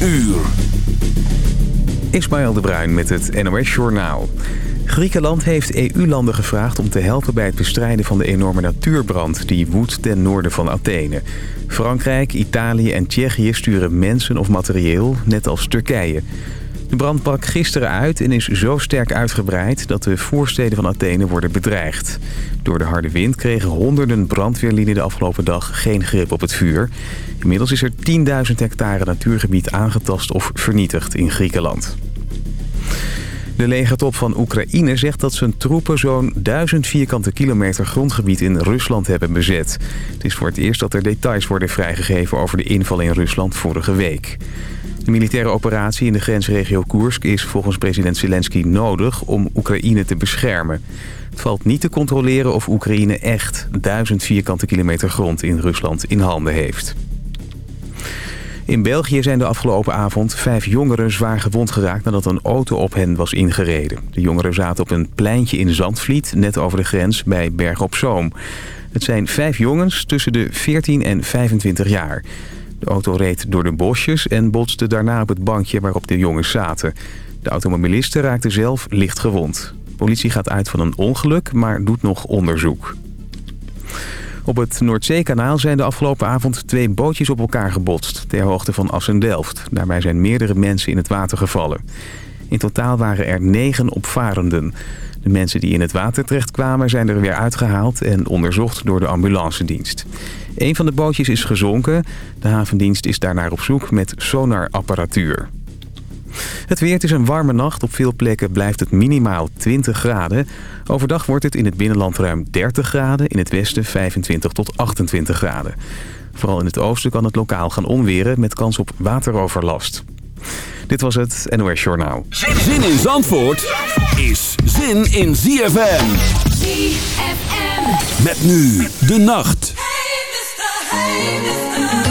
uur. Ismaël de Bruin met het NOS Journaal. Griekenland heeft EU-landen gevraagd om te helpen bij het bestrijden van de enorme natuurbrand... die woedt ten noorden van Athene. Frankrijk, Italië en Tsjechië sturen mensen of materieel, net als Turkije. De brand brak gisteren uit en is zo sterk uitgebreid... dat de voorsteden van Athene worden bedreigd. Door de harde wind kregen honderden brandweerlieden de afgelopen dag geen grip op het vuur. Inmiddels is er 10.000 hectare natuurgebied aangetast of vernietigd in Griekenland. De legertop van Oekraïne zegt dat zijn troepen zo'n 1000 vierkante kilometer grondgebied in Rusland hebben bezet. Het is voor het eerst dat er details worden vrijgegeven over de inval in Rusland vorige week. De militaire operatie in de grensregio Koersk is volgens president Zelensky nodig om Oekraïne te beschermen. Het valt niet te controleren of Oekraïne echt 1000 vierkante kilometer grond in Rusland in handen heeft. In België zijn de afgelopen avond vijf jongeren zwaar gewond geraakt nadat een auto op hen was ingereden. De jongeren zaten op een pleintje in Zandvliet, net over de grens bij Berg op Zoom. Het zijn vijf jongens tussen de 14 en 25 jaar. De auto reed door de bosjes en botste daarna op het bankje waarop de jongens zaten. De automobilisten raakte zelf licht gewond. Politie gaat uit van een ongeluk, maar doet nog onderzoek. Op het Noordzeekanaal zijn de afgelopen avond twee bootjes op elkaar gebotst... ter hoogte van Assen-Delft. Daarbij zijn meerdere mensen in het water gevallen. In totaal waren er negen opvarenden. De mensen die in het water terechtkwamen zijn er weer uitgehaald... en onderzocht door de ambulancedienst. Een van de bootjes is gezonken. De havendienst is daarnaar op zoek met sonarapparatuur. Het weer is een warme nacht. Op veel plekken blijft het minimaal 20 graden. Overdag wordt het in het binnenland ruim 30 graden. In het westen 25 tot 28 graden. Vooral in het oosten kan het lokaal gaan onweren met kans op wateroverlast. Dit was het NOS Journaal. Zin in Zandvoort is zin in ZFM. ZFM. Met nu de nacht. Hey, mister, hey, mister.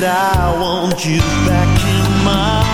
I want you back in my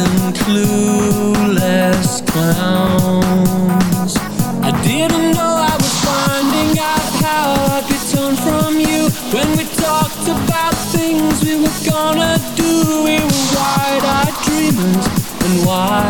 and clueless clowns. I didn't know I was finding out how I could turn from you when we talked about things we were gonna do. We were wide-eyed dreamers and wiser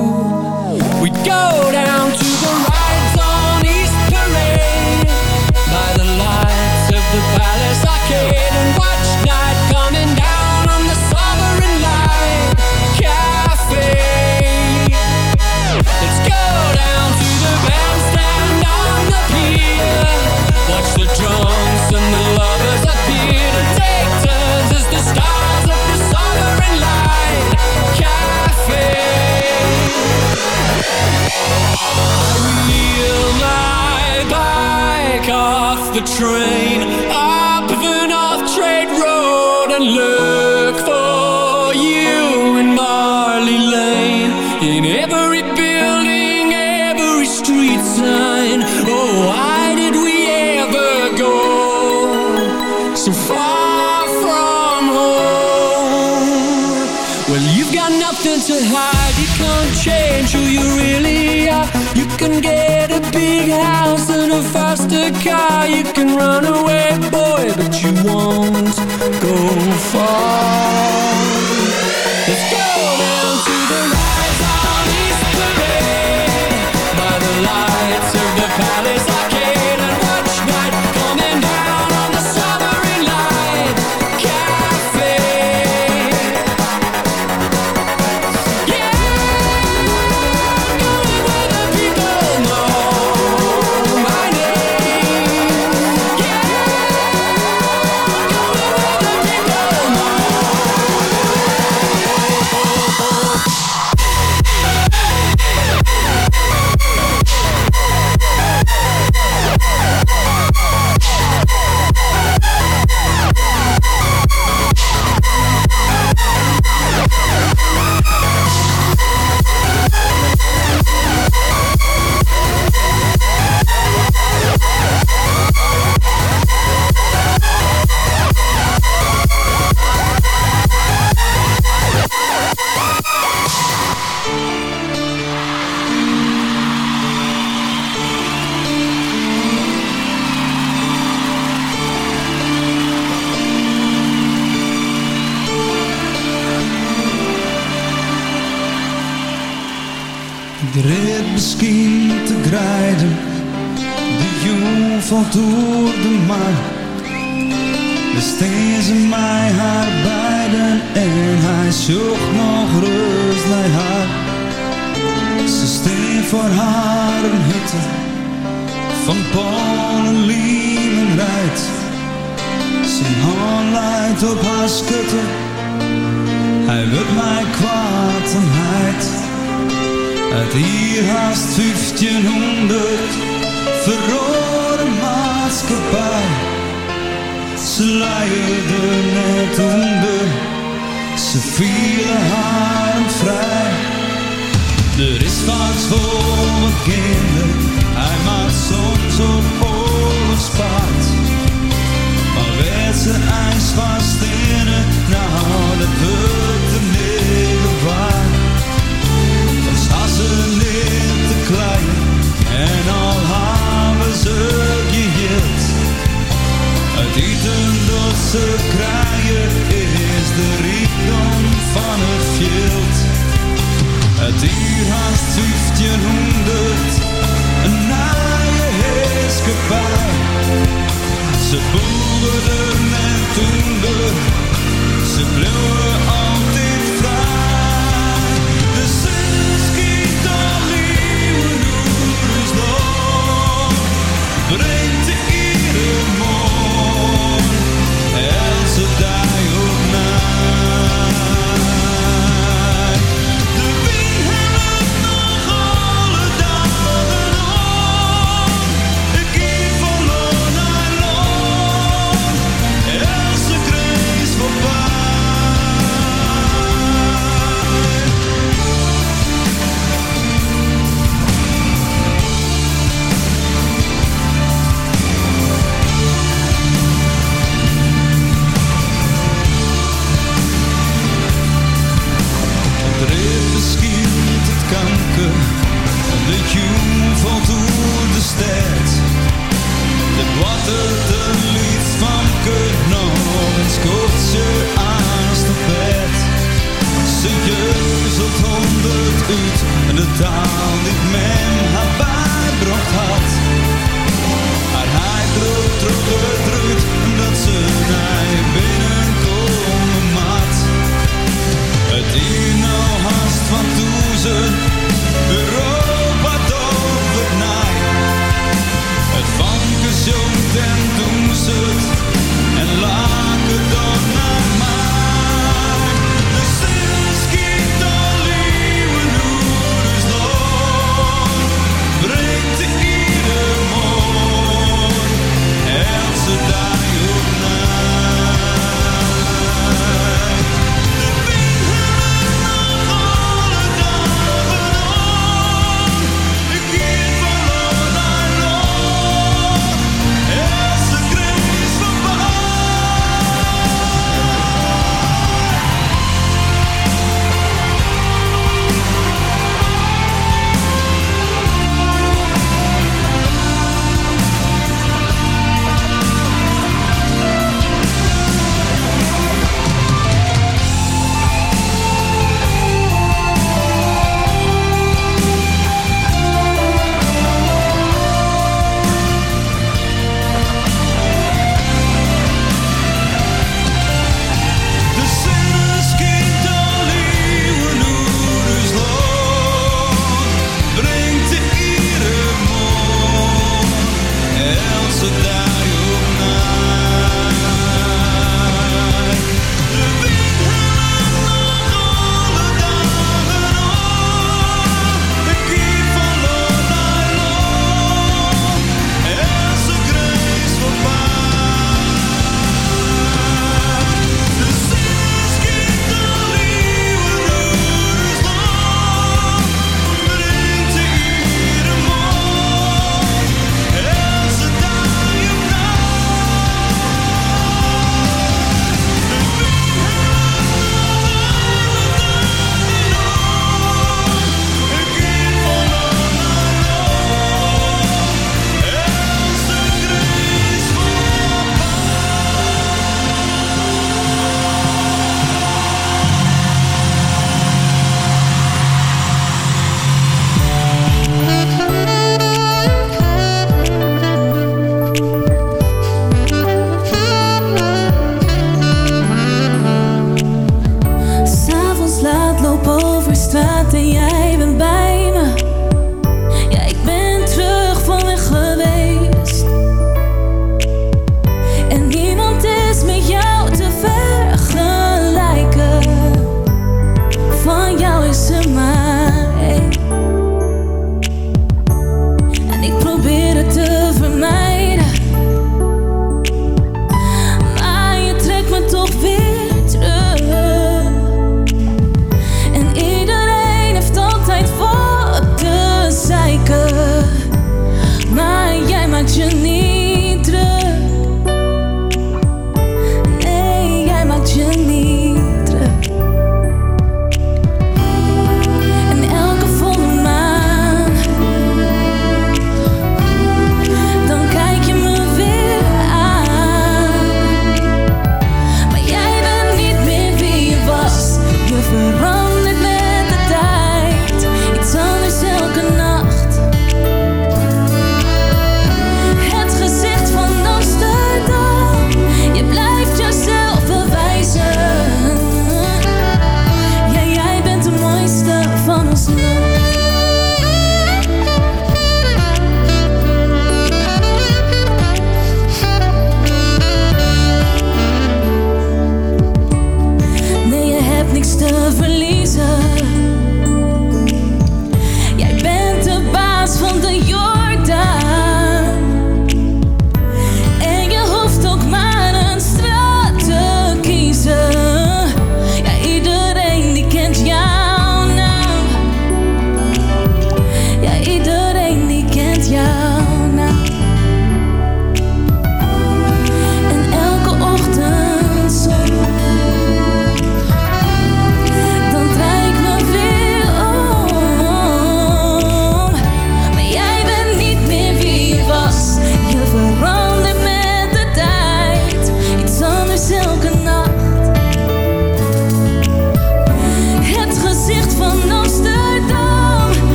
Train You can run away, boy, but you won't go far. was thing.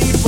body.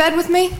bed with me?